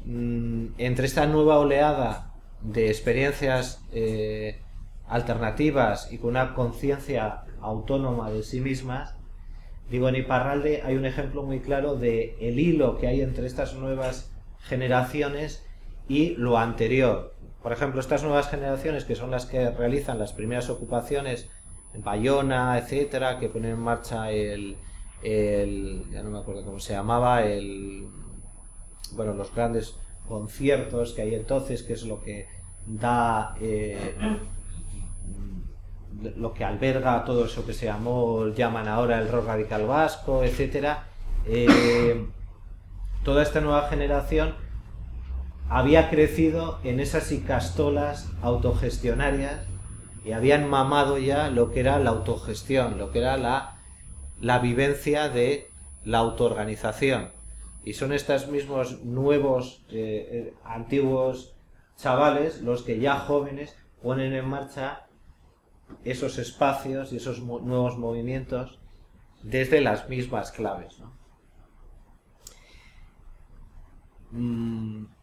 mm, entre esta nueva oleada de experiencias eh, alternativas y con una conciencia autónoma de sí mismas digo en Iparralde hay un ejemplo muy claro de el hilo que hay entre estas nuevas generaciones y lo anterior. Por ejemplo, estas nuevas generaciones, que son las que realizan las primeras ocupaciones en Bayona, etcétera, que ponen en marcha el, ya no me acuerdo cómo se llamaba, el, bueno, los grandes conciertos que hay entonces, que es lo que da, eh, lo que alberga todo eso que se llamó, llaman ahora el rock radical vasco, etcétera. Eh, toda esta nueva generación había crecido en esas icastolas autogestionarias y habían mamado ya lo que era la autogestión, lo que era la, la vivencia de la autoorganización. Y son estos mismos nuevos, eh, eh, antiguos chavales los que ya jóvenes ponen en marcha esos espacios y esos nuevos movimientos desde las mismas claves. ¿no? Mm.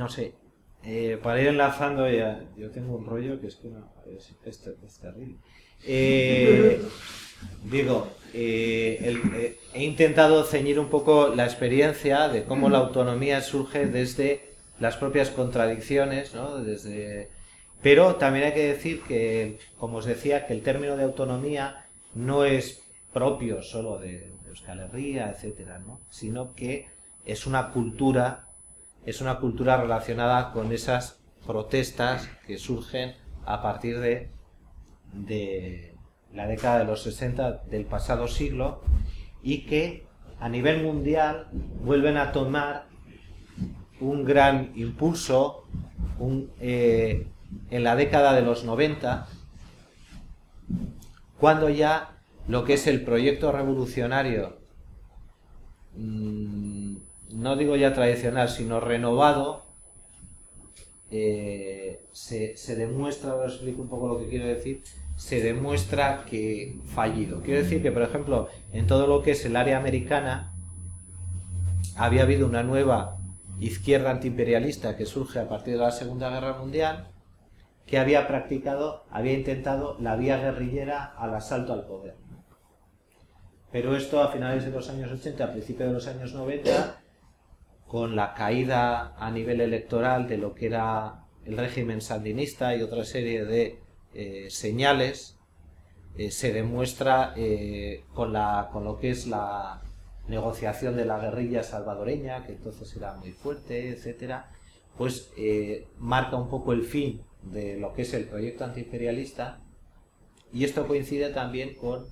No sé, eh, para ir enlazando, ya, yo tengo un rollo que es que no, es, terrible. Eh, digo, eh, he intentado ceñir un poco la experiencia de cómo la autonomía surge desde las propias contradicciones, ¿no? Desde, pero también hay que decir que, como os decía, que el término de autonomía no es propio solo de, Euskal Herria, etcétera, ¿no? sino que es una cultura, es una cultura relacionada con esas protestas que surgen a partir de, de la década de los 60 del pasado siglo y que a nivel mundial vuelven a tomar un gran impulso eh, en la década de los 90, cuando ya lo que es el proyecto revolucionario, mm, no digo ya tradicional, sino renovado, eh, se, demuestra, os explico un poco lo que quiero decir, se demuestra que fallido. Quiero decir que, por ejemplo, en todo lo que es el área americana, había habido una nueva izquierda antiimperialista que surge a partir de la Segunda Guerra Mundial, que había practicado, había intentado la vía guerrillera al asalto al poder. Pero esto a finales de los años 80, a principios de los años 90, con la caída a nivel electoral de lo que era el régimen sandinista y otra serie de eh, señales, eh, se demuestra eh, con, la, con lo que es la negociación de la guerrilla salvadoreña, que entonces era muy fuerte, etcétera, pues marca un poco el fin de lo que es el proyecto antiimperialista. Y esto coincide también con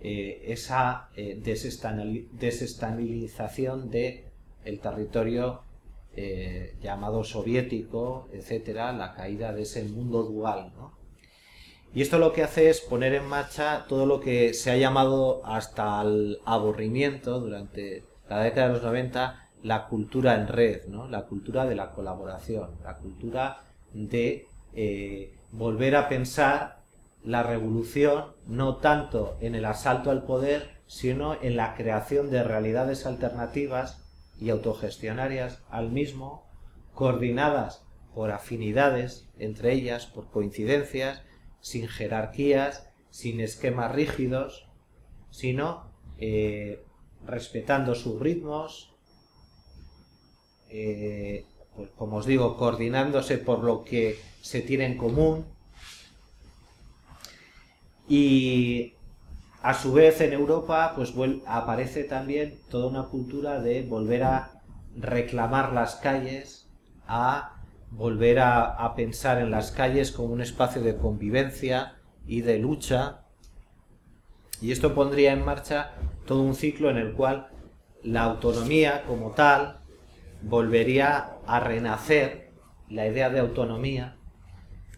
esa eh, desestabilización de el territorio eh, llamado soviético, etcétera, la caída de ese mundo dual. Y esto lo que hace es poner en marcha todo lo que se ha llamado hasta el aburrimiento durante la década de los 90 la cultura en red, ¿no? la cultura de la colaboración, la cultura de volver a pensar la revolución no tanto en el asalto al poder, sino en la creación de realidades alternativas y autogestionarias al mismo, coordinadas por afinidades entre ellas, por coincidencias, sin jerarquías, sin esquemas rígidos, sino eh, respetando sus ritmos, eh, pues como os digo, coordinándose por lo que se tiene en común, y a su vez en Europa pues aparece también toda una cultura de volver a reclamar las calles, a volver a, pensar en las calles como un espacio de convivencia y de lucha. Y esto pondría en marcha todo un ciclo en el cual la autonomía como tal volvería a renacer, la idea de autonomía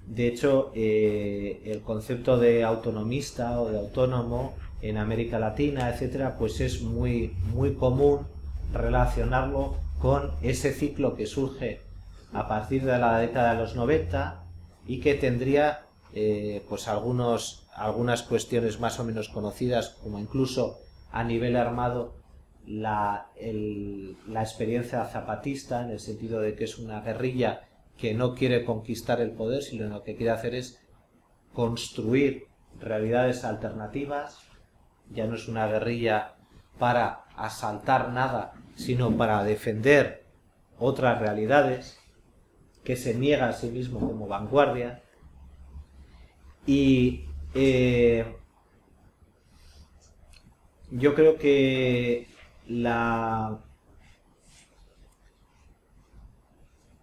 de hecho, eh, el concepto de autonomista o de autónomo en América Latina, etcétera, pues es muy, muy común relacionarlo con ese ciclo que surge a partir de la década de los 90 y que tendría eh, pues algunos, algunas cuestiones más o menos conocidas, como incluso a nivel armado la, la experiencia zapatista, en el sentido de que es una guerrilla que no quiere conquistar el poder, sino lo que quiere hacer es construir realidades alternativas. Ya no es una guerrilla para asaltar nada, sino para defender otras realidades, que se niega a sí mismo como vanguardia. Y eh, yo creo que la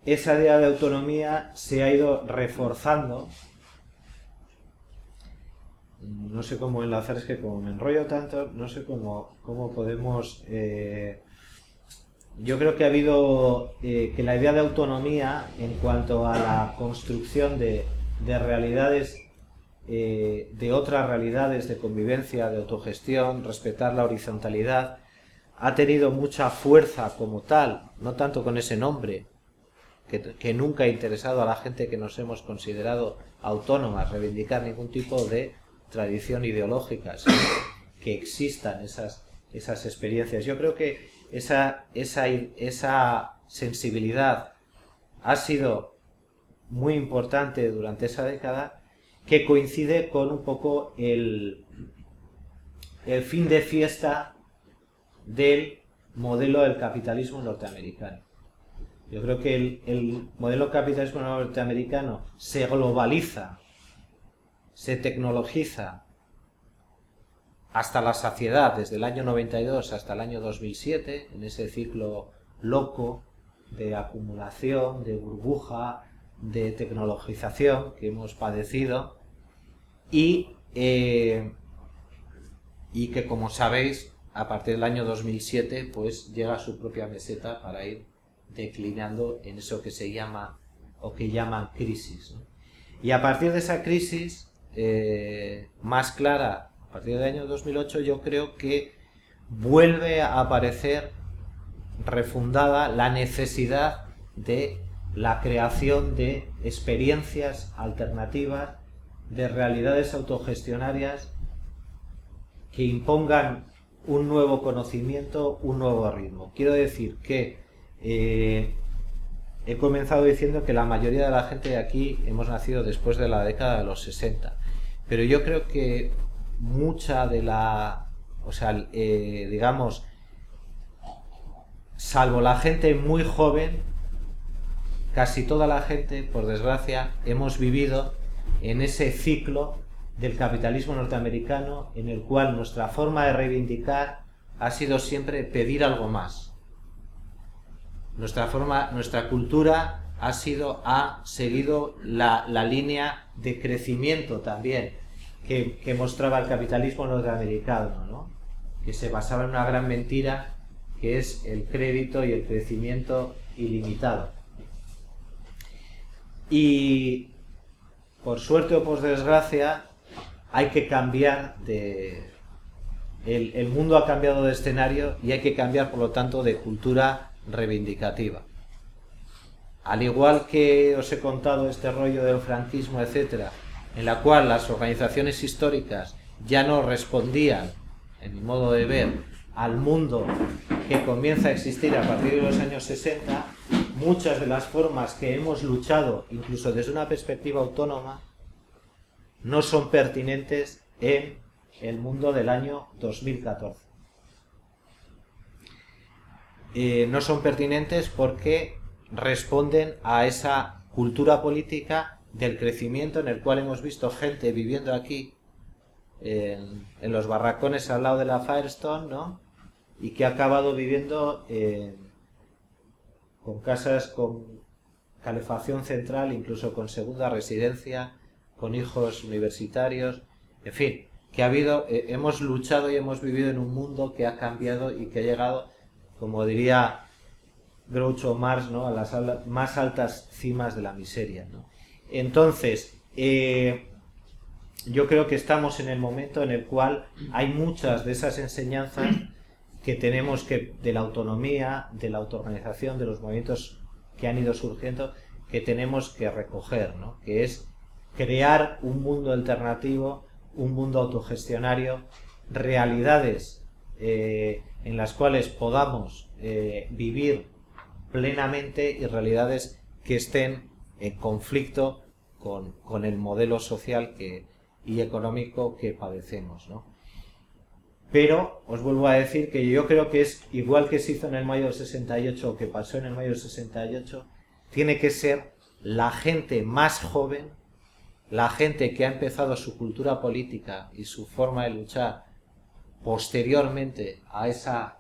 esa idea de autonomía se ha ido reforzando. No sé cómo enlazar, es que como me enrollo tanto, no sé cómo, cómo podemos... Eh, yo creo que ha habido eh, que la idea de autonomía en cuanto a la construcción de, realidades, eh, de otras realidades de convivencia, de autogestión, respetar la horizontalidad, ha tenido mucha fuerza como tal, no tanto con ese nombre, que, nunca ha interesado a la gente que nos hemos considerado autónomas reivindicar ningún tipo de tradición ideológica, que existan esas, esas experiencias. Yo creo que esa, esa, esa sensibilidad ha sido muy importante durante esa década que coincide con un poco el, el fin de fiesta del modelo del capitalismo norteamericano. Yo creo que el, el modelo capitalismo norteamericano se globaliza, se tecnologiza hasta la saciedad, desde el año 92 hasta el año 2007, en ese ciclo loco de acumulación, de burbuja, de tecnologización que hemos padecido y, eh, y que como sabéis a partir del año 2007 pues llega a su propia meseta para ir declinando en eso que se llama o que llaman crisis. Y a partir de esa crisis eh, más clara, a partir del año 2008, yo creo que vuelve a aparecer refundada la necesidad de la creación de experiencias alternativas, de realidades autogestionarias que impongan un nuevo conocimiento, un nuevo ritmo. Quiero decir que eh, he comenzado diciendo que la mayoría de la gente de aquí hemos nacido después de la década de los 60, pero yo creo que mucha de la, o sea, eh, digamos, salvo la gente muy joven, casi toda la gente, por desgracia, hemos vivido en ese ciclo del capitalismo norteamericano en el cual nuestra forma de reivindicar ha sido siempre pedir algo más. Nuestra forma, nuestra cultura ha sido, ha seguido la, línea de crecimiento también que, que, mostraba el capitalismo norteamericano, ¿no? que se basaba en una gran mentira que es el crédito y el crecimiento ilimitado. Y por suerte o por desgracia, hay que cambiar de... El, el, mundo ha cambiado de escenario y hay que cambiar, por lo tanto, de cultura reivindicativa. Al igual que os he contado este rollo del franquismo, etcétera, en la cual las organizaciones históricas ya no respondían, en mi modo de ver, al mundo que comienza a existir a partir de los años 60, muchas de las formas que hemos luchado, incluso desde una perspectiva autónoma, no son pertinentes en el mundo del año 2014. Eh, no son pertinentes porque responden a esa cultura política del crecimiento en el cual hemos visto gente viviendo aquí en, los barracones al lado de la Firestone, ¿no? Y que ha acabado viviendo con casas con calefacción central, incluso con segunda residencia, con hijos universitarios, en fin, que ha habido, eh, hemos luchado y hemos vivido en un mundo que ha cambiado y que ha llegado, como diría Groucho Marx, ¿no? a las más altas cimas de la miseria. Entonces, eh, yo creo que estamos en el momento en el cual hay muchas de esas enseñanzas que tenemos que, de la autonomía, de la autoorganización, de los movimientos que han ido surgiendo, que tenemos que recoger, ¿no? que es crear un mundo alternativo, un mundo autogestionario, realidades eh, en las cuales podamos eh, vivir plenamente y realidades que estén en conflicto con, con el modelo social que, y económico que padecemos. ¿no? Pero os vuelvo a decir que yo creo que es igual que se hizo en el mayo del 68 o que pasó en el mayo del 68, tiene que ser la gente más joven, la gente que ha empezado su cultura política y su forma de luchar posteriormente a esa,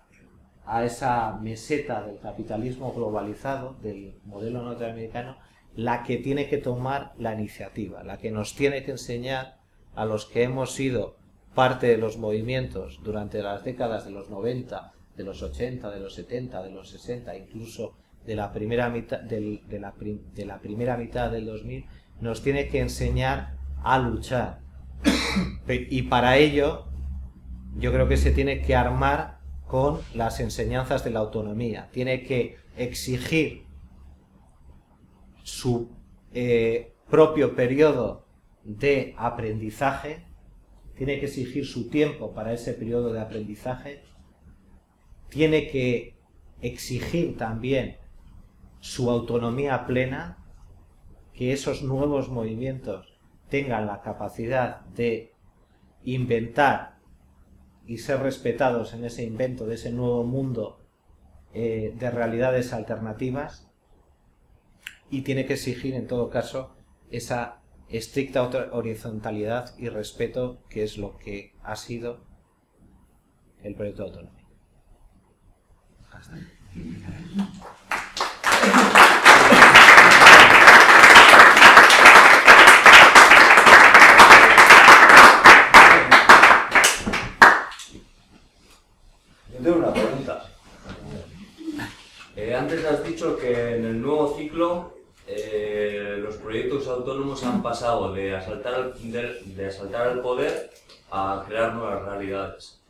a esa meseta del capitalismo globalizado, del modelo norteamericano, la que tiene que tomar la iniciativa, la que nos tiene que enseñar a los que hemos sido parte de los movimientos durante las décadas de los 90, de los 80, de los 70, de los 60, incluso de la primera mitad, de, la, de la primera mitad del 2000, nos tiene que enseñar a luchar. Y para ello, yo creo que se tiene que armar con las enseñanzas de la autonomía. Tiene que exigir su eh, propio periodo de aprendizaje, tiene que exigir su tiempo para ese periodo de aprendizaje, tiene que exigir también su autonomía plena, que esos nuevos movimientos tengan la capacidad de inventar y ser respetados en ese invento de ese nuevo mundo eh, de realidades alternativas y tiene que exigir en todo caso esa estricta horizontalidad y respeto que es lo que ha sido el proyecto de autonomía. Yo tengo una pregunta. Eh, antes has dicho que en el nuevo ciclo eh, los proyectos autónomos han pasado de asaltar, de, asaltar al poder a crear nuevas realidades.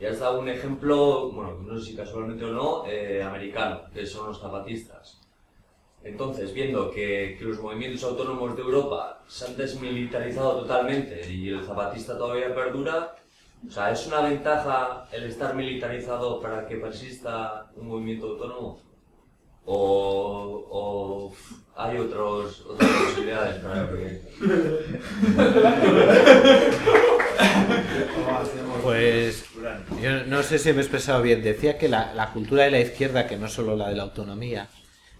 Y has dado un ejemplo, bueno, no sé si casualmente o no, eh, americano, que son los zapatistas. Entonces, viendo que, que, los movimientos autónomos de Europa se han desmilitarizado totalmente y el zapatista todavía perdura, o sea, ¿es una ventaja el estar militarizado para que persista un movimiento autónomo? ¿O, hay otros, otras posibilidades para que... Pues yo no sé si me he expresado bien. Decía que la, cultura de la izquierda, que no solo la de la autonomía,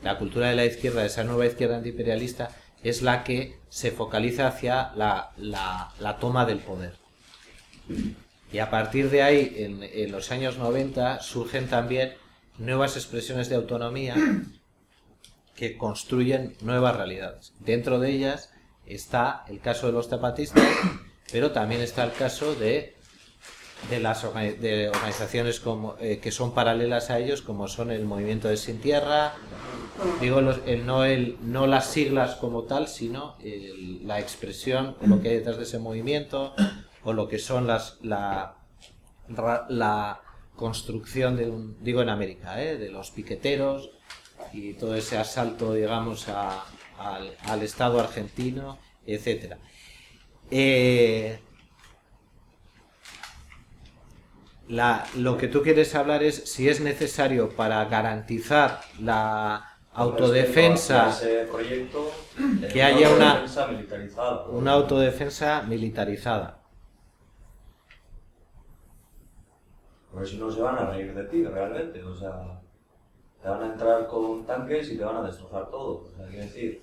la cultura de la izquierda, esa nueva izquierda antiimperialista, es la que se focaliza hacia la, la, toma del poder. Y a partir de ahí, en, en los años 90, surgen también nuevas expresiones de autonomía que construyen nuevas realidades. Dentro de ellas está el caso de los zapatistas, pero también está el caso de, de las de organizaciones como, eh, que son paralelas a ellos, como son el movimiento de Sin Tierra, digo el, no, el, no las siglas como tal, sino la expresión, lo que hay detrás de ese movimiento, o lo que son las, la, la construcción de un, digo en América, ¿eh? de los piqueteros y todo ese asalto, digamos, al, Estado argentino, etcétera. Eh, lo que tú quieres hablar es si es necesario para garantizar la autodefensa que haya una, una autodefensa militarizada. Porque si no se van a reír de ti realmente, o sea, te van a entrar con tanques y te van a destrozar todo. O sea, quiero decir,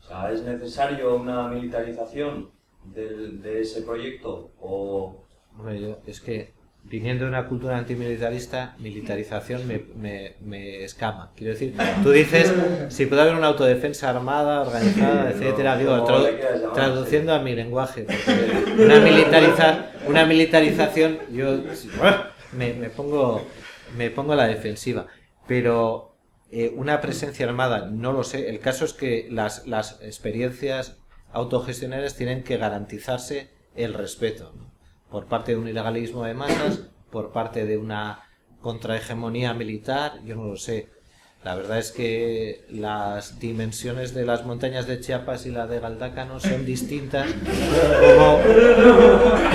o sea, ¿es necesario una militarización de ese proyecto o...? Bueno, es que viniendo de una cultura antimilitarista, militarización me, me, escama. Quiero decir, tú dices, si puede haber una autodefensa armada, organizada, etcétera, digo, traduciendo a mi lenguaje. Una, militariza, una militarización, yo me, me, pongo, me pongo a la defensiva. Pero eh, una presencia armada, no lo sé. El caso es que las, las experiencias autogestionarias tienen que garantizarse el respeto por parte de un ilegalismo de masas, por parte de una contrahegemonía militar, yo no lo sé. La verdad es que las dimensiones de las montañas de Chiapas y la de Galdácano son distintas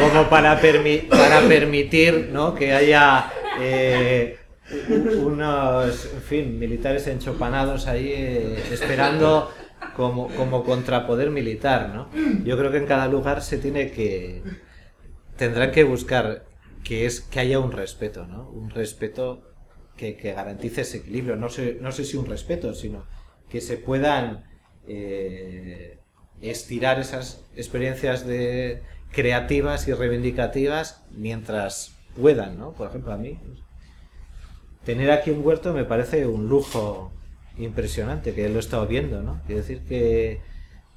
como, para, permitir que haya eh, unos militares enchopanados ahí eh, esperando como, como contrapoder militar. ¿no? Yo creo que en cada lugar se tiene que, tendrán que buscar que es que haya un respeto, ¿no? Un respeto que, garantice ese equilibrio. No sé, no sé si un respeto, sino que se puedan eh, estirar esas experiencias de creativas y reivindicativas mientras puedan, ¿no? Por ejemplo, a mí tener aquí un huerto me parece un lujo impresionante, que lo he estado viendo, ¿no? Quiero decir que,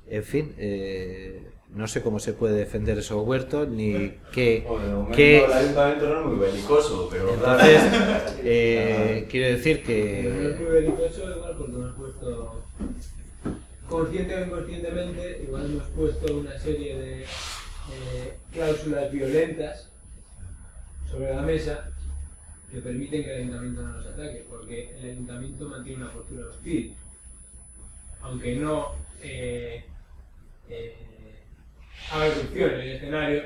en fin, eh, no sé cómo se puede defender esos huertos ni qué... el ayuntamiento no es muy belicoso, pero... Entonces, eh, quiero decir que... No es muy belicoso, igual porque hemos puesto, consciente o inconscientemente, igual hemos puesto una serie de eh, cláusulas violentas sobre la mesa que permiten que el ayuntamiento no nos ataque, porque el ayuntamiento mantiene una postura hostil. Aunque no... Eh, eh, haga irrupción en el escenario,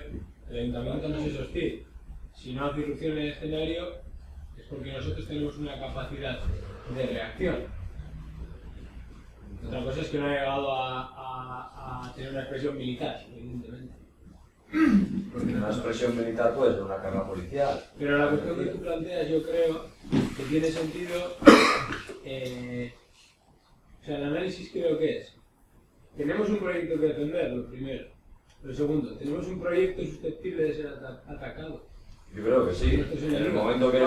el ayuntamiento no es hostil. Si no hace irrupción en el escenario, es porque nosotros tenemos una capacidad de reacción. Otra cosa es que no ha llegado a, a- a tener una expresión militar, evidentemente. Porque Una expresión militar puede ser una carga policial. Pero la cuestión que tú planteas, yo creo que tiene sentido. eh, o sea, el análisis creo que es: tenemos un proyecto que defender, lo primero. Lo segundo, tenemos un proyecto susceptible de ser ata- atacado. Yo creo que sí. En el momento que Porque